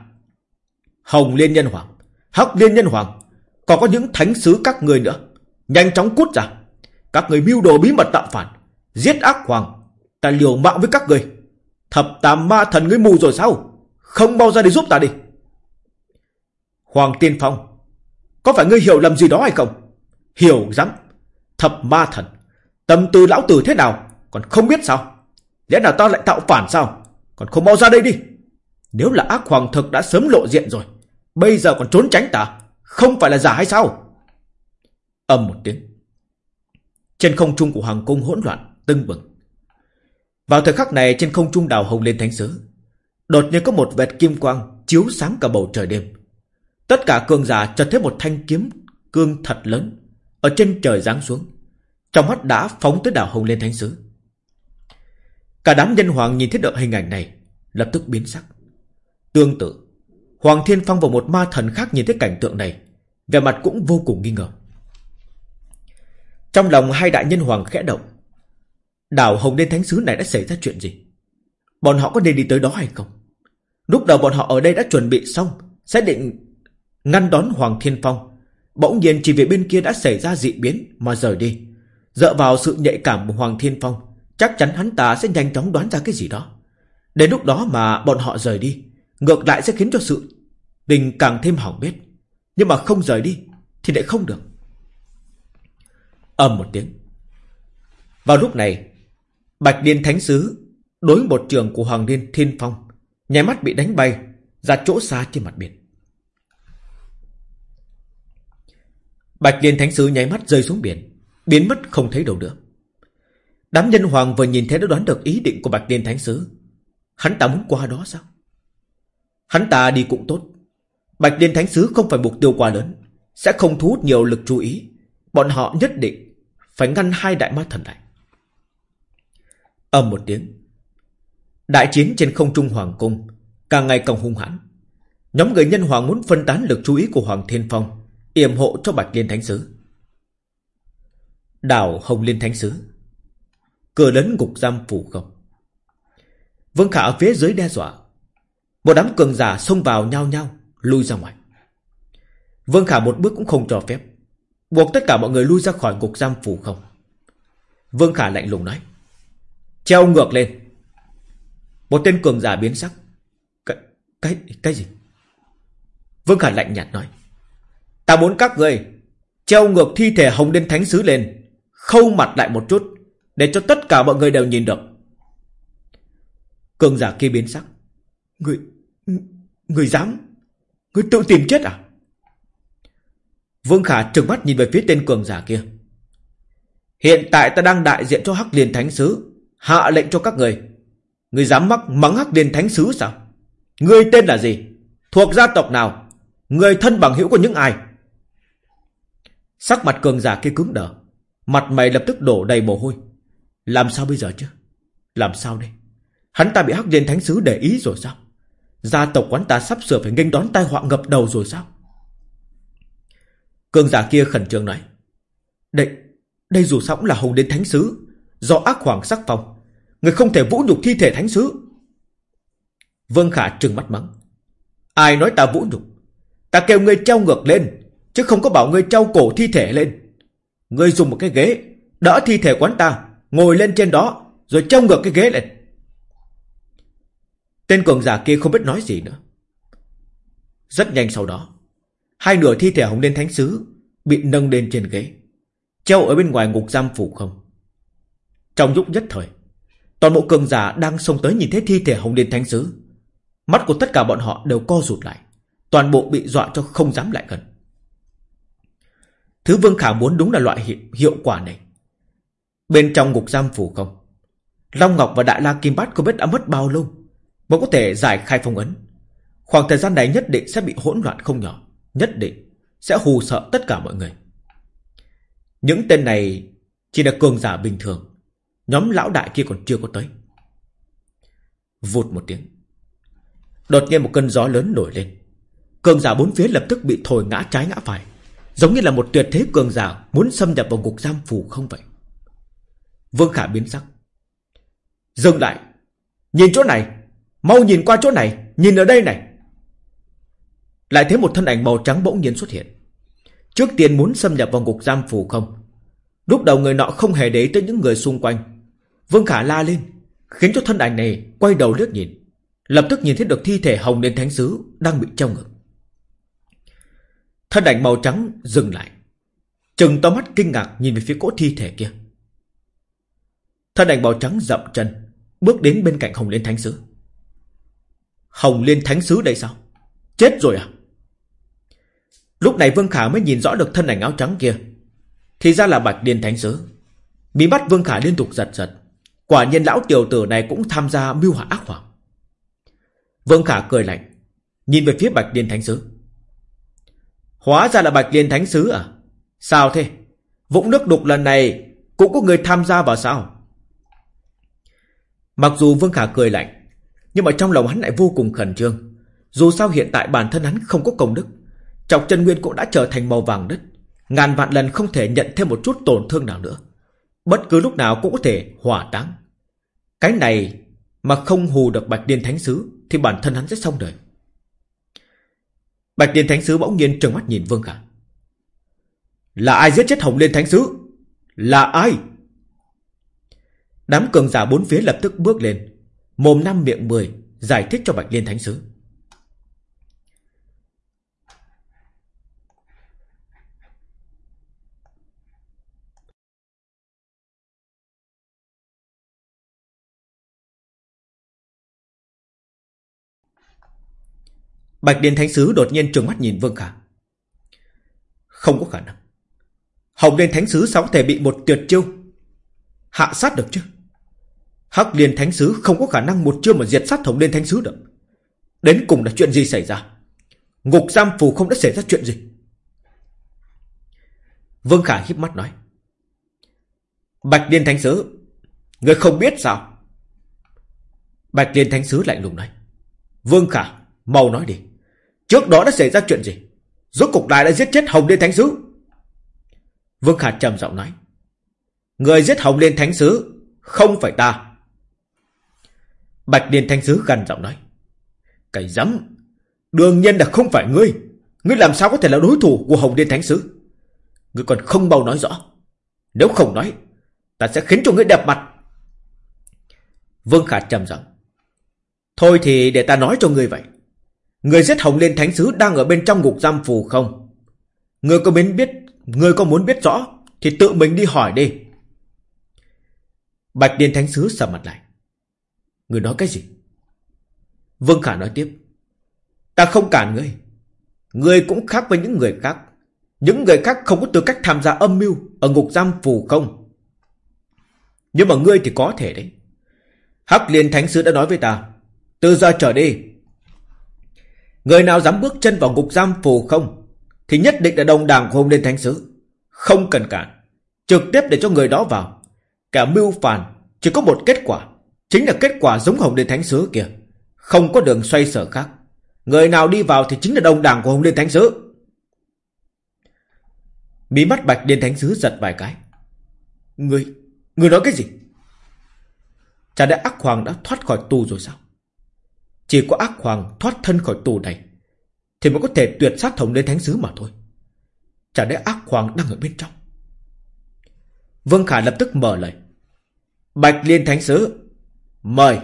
Hồng Liên Nhân Hoàng, Hắc Liên Nhân Hoàng, Còn có những thánh sứ các người nữa. Nhanh chóng cút ra. Các người mưu đồ bí mật tạo phản, Giết ác hoàng, Ta liều mạng với các người. Thập tam ma thần ngươi mù rồi sao? Không bao ra đi giúp ta đi. Hoàng Tiên Phong, Có phải ngươi hiểu lầm gì đó hay không? Hiểu dám Thập ma thần, Tâm tư lão tử thế nào? Còn không biết sao? Lẽ nào ta lại tạo phản sao? Còn không mau ra đây đi. Nếu là ác hoàng thực đã sớm lộ diện rồi, Bây giờ còn trốn tránh ta, Không phải là giả hay sao? Âm một tiếng. Trên không trung của hoàng cung hỗn loạn, Tưng bừng. Vào thời khắc này, trên không trung đào hồng lên thánh sứ. Đột nhiên có một vệt kim quang Chiếu sáng cả bầu trời đêm. Tất cả cường giả chợt thấy một thanh kiếm Cương thật lớn Ở trên trời giáng xuống. Trong mắt đã phóng tới đào hồng lên thánh sứ. Cả đám nhân hoàng nhìn thấy được hình ảnh này, Lập tức biến sắc. Tương tự, Hoàng Thiên Phong và một ma thần khác nhìn thấy cảnh tượng này Về mặt cũng vô cùng nghi ngờ. Trong lòng hai đại nhân hoàng khẽ động. Đảo Hồng Đen Thánh Sứ này đã xảy ra chuyện gì? Bọn họ có nên đi tới đó hay không? Lúc đầu bọn họ ở đây đã chuẩn bị xong Sẽ định ngăn đón Hoàng Thiên Phong. Bỗng nhiên chỉ vì bên kia đã xảy ra dị biến Mà rời đi. Dựa vào sự nhạy cảm của Hoàng Thiên Phong, Chắc chắn hắn ta sẽ nhanh chóng đoán ra cái gì đó. Đến lúc đó mà bọn họ rời đi Ngược lại sẽ khiến cho sự tình càng thêm hỏng bét. Nhưng mà không rời đi Thì lại không được. Ầm một tiếng. Vào lúc này, Bạch Điên Thánh Sứ Đối một trường của Hoàng Điên Thiên Phong Nhảy mắt bị đánh bay Ra chỗ xa trên mặt biển. Bạch Điên Thánh Sứ nháy mắt rơi xuống biển, Biến mất không thấy đâu nữa. Đám nhân hoàng vừa nhìn thấy đã đoán được ý định của Bạch Điên Thánh Sứ. Hắn ta muốn qua đó sao? Hắn ta đi cũng tốt. Bạch liên Thánh Sứ không phải mục tiêu quá lớn, Sẽ không thu hút nhiều lực chú ý. Bọn họ nhất định Phải ngăn hai đại ma thần này. Âm một tiếng, Đại chiến trên không trung hoàng cung Càng ngày càng hung hãn. Nhóm người nhân hoàng muốn phân tán lực chú ý của Hoàng Thiên Phong, yểm hộ cho Bạch Liên Thánh Sứ. Đảo Hồng Liên Thánh Sứ, Cửa lớn ngục giam phủ không Vương Khả ở phía dưới đe dọa một đám cường giả xông vào nhau nhau Lui ra ngoài. Vương Khả một bước cũng không cho phép. Buộc tất cả mọi người lui ra khỏi ngục giam phủ không. Vương Khả lạnh lùng nói Treo ngược lên. Một tên cường giả biến sắc Cái, cái, cái gì? Vương Khả lạnh nhạt nói Ta muốn các người Treo ngược thi thể Hồng Đen Thánh Sứ lên Khâu mặt lại một chút Để cho tất cả mọi người đều nhìn được. Cường giả kia biến sắc Người Người dám? Người tự tìm chết à? Vương Khả trừng mắt nhìn về phía tên cường giả kia. Hiện tại ta đang đại diện cho Hắc Liên Thánh Sứ, Hạ lệnh cho các người. Người dám mắc, mắng Hắc Liên Thánh Sứ sao? Người tên là gì? Thuộc gia tộc nào? Người thân bằng hữu của những ai? Sắc mặt cường giả kia cứng đờ. Mặt mày lập tức đổ đầy mồ hôi. Làm sao bây giờ chứ? Làm sao đây? Hắn ta bị Hắc Liên Thánh Sứ để ý rồi sao? Gia tộc quán ta sắp sửa phải nghênh đón tai họa ngập đầu rồi sao? Cường giả kia khẩn trương nói. Đây Đây dù sao cũng là hồng đến thánh sứ, Do ác hoàng sắc phong. Người không thể vũ nhục thi thể thánh sứ. Vương Khả trừng mắt mắng. Ai nói ta vũ nhục? Ta kêu ngươi treo ngược lên, Chứ không có bảo ngươi treo cổ thi thể lên. Ngươi dùng một cái ghế, Đỡ thi thể quán ta, Ngồi lên trên đó, Rồi treo ngược cái ghế lên. Tên cường giả kia không biết nói gì nữa. Rất nhanh sau đó Hai nửa thi thể hồng Liên thánh sứ Bị nâng lên trên ghế Treo ở bên ngoài ngục giam phủ không. Trong lúc nhất thời Toàn bộ cường giả đang xông tới nhìn thấy thi thể hồng Liên thánh sứ. Mắt của tất cả bọn họ đều co rụt lại Toàn bộ bị dọa cho không dám lại gần. Thứ Vương Khả muốn đúng là loại hiệu, hiệu quả này. Bên trong ngục giam phủ không Long Ngọc và Đại La Kim Bát không biết đã mất bao lâu. Mới có thể giải khai phong ấn. Khoảng thời gian này nhất định sẽ bị hỗn loạn không nhỏ. Nhất định Sẽ hù sợ tất cả mọi người. Những tên này Chỉ là cường giả bình thường. Nhóm lão đại kia còn chưa có tới. Vụt một tiếng. Đột nhiên một cơn gió lớn nổi lên. Cường giả bốn phía lập tức bị thổi ngã trái ngã phải. Giống như là một tuyệt thế cường giả Muốn xâm nhập vào ngục giam phủ không vậy? Vương Khả biến sắc. Dừng lại. Nhìn chỗ này. Mau nhìn qua chỗ này, Nhìn ở đây này. Lại thấy một thân ảnh màu trắng bỗng nhiên xuất hiện. Trước tiên muốn xâm nhập vào ngục giam phù không? Lúc đầu người nọ không hề để tới những người xung quanh. Vương Khả la lên, Khiến cho thân ảnh này quay đầu liếc nhìn. Lập tức nhìn thấy được thi thể Hồng đến Thánh Sứ Đang bị treo ngực Thân ảnh màu trắng dừng lại. Trừng to mắt kinh ngạc nhìn về phía cỗ thi thể kia. Thân ảnh màu trắng dậm chân, Bước đến bên cạnh Hồng Liên Thánh Sứ. Hồng Liên Thánh Sứ đây sao? Chết rồi à? Lúc này Vương Khả mới nhìn rõ được thân ảnh áo trắng kia, Thì ra là Bạch Liên Thánh Sứ. Mí mắt Vương Khả liên tục giật giật. Quả nhiên lão tiểu tử này cũng tham gia mưu hỏa ác hoàng. Vương Khả cười lạnh, Nhìn về phía Bạch Liên Thánh Sứ. Hóa ra là Bạch Liên Thánh Sứ à? Sao thế? Vũng nước đục lần này Cũng có người tham gia vào sao? Mặc dù Vương Khả cười lạnh nhưng mà trong lòng hắn lại vô cùng khẩn trương. Dù sao hiện tại bản thân hắn không có công đức, chọc chân nguyên cũng đã trở thành màu vàng đất. Ngàn vạn lần không thể nhận thêm một chút tổn thương nào nữa. Bất cứ lúc nào cũng có thể hỏa táng. Cái này Mà không hù được Bạch Điên Thánh Sứ Thì bản thân hắn sẽ xong đời. Bạch Điên Thánh Sứ bỗng nhiên trừng mắt nhìn Vương Khả. Là ai giết chết Hồng Liên Thánh Sứ? Là ai? Đám cường giả bốn phía lập tức bước lên. Mồm năm miệng mười, Giải thích cho Bạch Liên Thánh Sứ Bạch liên Thánh Sứ đột nhiên trừng mắt nhìn Vương Khả. Không có khả năng. Hồng Liên Thánh Sứ sao có thể bị một tuyệt chiêu hạ sát được chứ? Hắc Liên Thánh Sứ không có khả năng một chiêu mà diệt sát Hồng Liên Thánh Sứ được. Đến cùng là chuyện gì xảy ra? Ngục giam phù không đã xảy ra chuyện gì? Vương Khả híp mắt nói. Bạch Liên Thánh Sứ, người không biết sao? Bạch Liên Thánh Sứ lạnh lùng nói. Vương Khả, mau nói đi. Trước đó đã xảy ra chuyện gì? Rốt cục đại đã giết chết Hồng Liên Thánh Sứ. Vương Khả trầm giọng nói. Người giết Hồng Liên Thánh Sứ không phải ta. Bạch Liên Thánh Sứ gần giọng nói. Cái dám. Đương nhiên là không phải ngươi. Ngươi làm sao có thể là đối thủ của Hồng Liên Thánh Sứ? Ngươi còn không bao nói rõ. Nếu không nói, ta sẽ khiến cho ngươi đẹp mặt. Vương Khả trầm giọng. Thôi thì để ta nói cho ngươi vậy. Ngươi giết Hồng Liên Thánh Sứ đang ở bên trong ngục giam phù không? Ngươi có muốn biết, ngươi có muốn biết rõ thì tự mình đi hỏi đi. Bạch Liên Thánh Sứ sầm mặt lại. Người nói cái gì? Vương Khả nói tiếp. Ta không cản ngươi. Ngươi cũng khác với những người khác. Những người khác không có tư cách tham gia âm mưu ở ngục giam phù không. Nhưng mà ngươi thì có thể đấy. Hắc Liên Thánh Sứ đã nói với ta. Từ giờ trở đi, Người nào dám bước chân vào ngục giam phù không Thì nhất định là đồng đảng hôm lên thánh sứ Không cần cản Trực tiếp để cho người đó vào Cả mưu phản chỉ có một kết quả Chính là kết quả giống Hồng Liên Thánh Sứ kìa Không có đường xoay sở khác. Người nào đi vào thì chính là đồng đảng của Hồng Liên Thánh Sứ. Mí mắt Bạch Liên Thánh Sứ giật vài cái. Người Người nói cái gì? Chả lẽ ác hoàng đã thoát khỏi tù rồi sao? Chỉ có ác hoàng thoát thân khỏi tù này, Thì mới có thể tuyệt sát hồng liên thánh sứ mà thôi. Chả lẽ ác hoàng đang ở bên trong? Vương Khả lập tức mở lời. Bạch Liên Thánh Sứ Mời.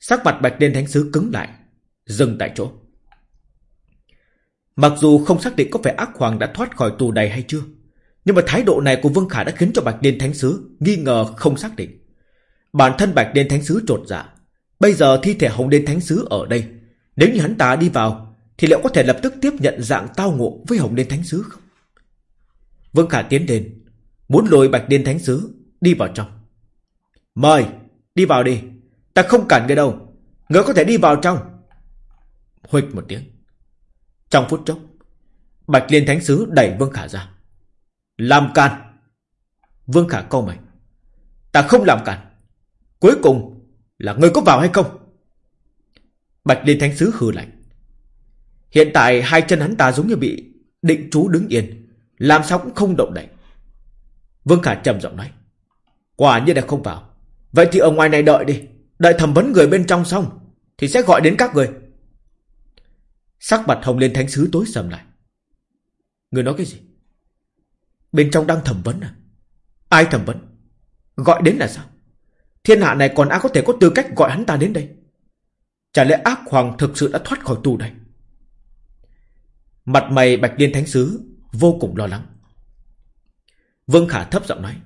Sắc mặt Bạch Liên Thánh Sứ cứng lại, Dừng tại chỗ. Mặc dù không xác định có phải ác hoàng đã thoát khỏi tù này hay chưa, Nhưng mà thái độ này của Vương Khả đã khiến cho Bạch Liên Thánh Sứ Nghi ngờ không xác định. Bản thân Bạch Liên Thánh Sứ trột dạ Bây giờ thi thể Hồng Liên Thánh Sứ ở đây, Nếu như hắn ta đi vào, Thì liệu có thể lập tức tiếp nhận dạng tao ngộ Với Hồng Liên Thánh Sứ không? Vương Khả tiến đến Muốn lôi Bạch Liên Thánh Sứ đi vào trong. Mời. Đi vào đi. Ta không cản người đâu. Người có thể đi vào trong. Huỵch một tiếng. Trong phút chốc, Bạch Liên Thánh Sứ đẩy Vương Khả ra. Làm cản Vương Khả câu mày. Ta không làm cản Cuối cùng là ngươi có vào hay không? Bạch Liên Thánh Sứ hừ lạnh. Hiện tại hai chân hắn ta giống như bị Định chú đứng yên. Làm sao cũng không động đậy. Vương Khả trầm giọng nói. Quả nhiên là không vào. Vậy thì ở ngoài này đợi đi. Đợi thẩm vấn người bên trong xong, Thì sẽ gọi đến các người. Sắc mặt hồng lên thánh sứ tối sầm lại. Người nói cái gì? Bên trong đang thẩm vấn à? Ai thẩm vấn? Gọi đến là sao? Thiên hạ này còn ai có thể có tư cách gọi hắn ta đến đây? Chả lẽ ác hoàng thực sự đã thoát khỏi tù đây? Mặt mày bạch liên thánh sứ Vô cùng lo lắng. Vương Khả thấp giọng nói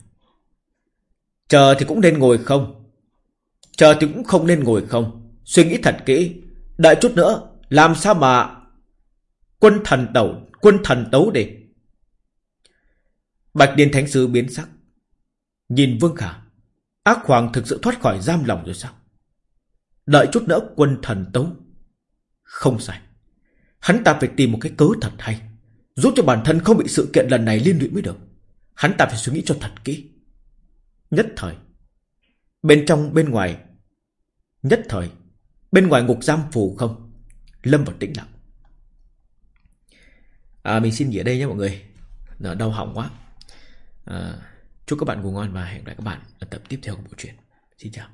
Chờ thì cũng nên ngồi không? Chờ thì cũng không nên ngồi không? Suy nghĩ thật kỹ. Đợi chút nữa, Làm sao mà Quân thần tẩu, Quân thần tấu đi Bạch Điên Thánh Sứ biến sắc. Nhìn Vương Khả, Ác Hoàng thực sự thoát khỏi giam lòng rồi sao? Đợi chút nữa quân thần tấu. Không sai. Hắn ta phải tìm một cái cớ thật hay, Giúp cho bản thân không bị sự kiện lần này liên lụy mới được. Hắn ta phải suy nghĩ cho thật kỹ. Nhất thời. Bên trong bên ngoài. Nhất thời. Bên ngoài ngục giam phù không? Lâm vào tĩnh lặng à, Mình xin nghỉ ở đây nhé mọi người. Đau họng quá. À, Chúc các bạn ngủ ngon và hẹn gặp lại các bạn ở tập tiếp theo của bộ truyện. Xin chào.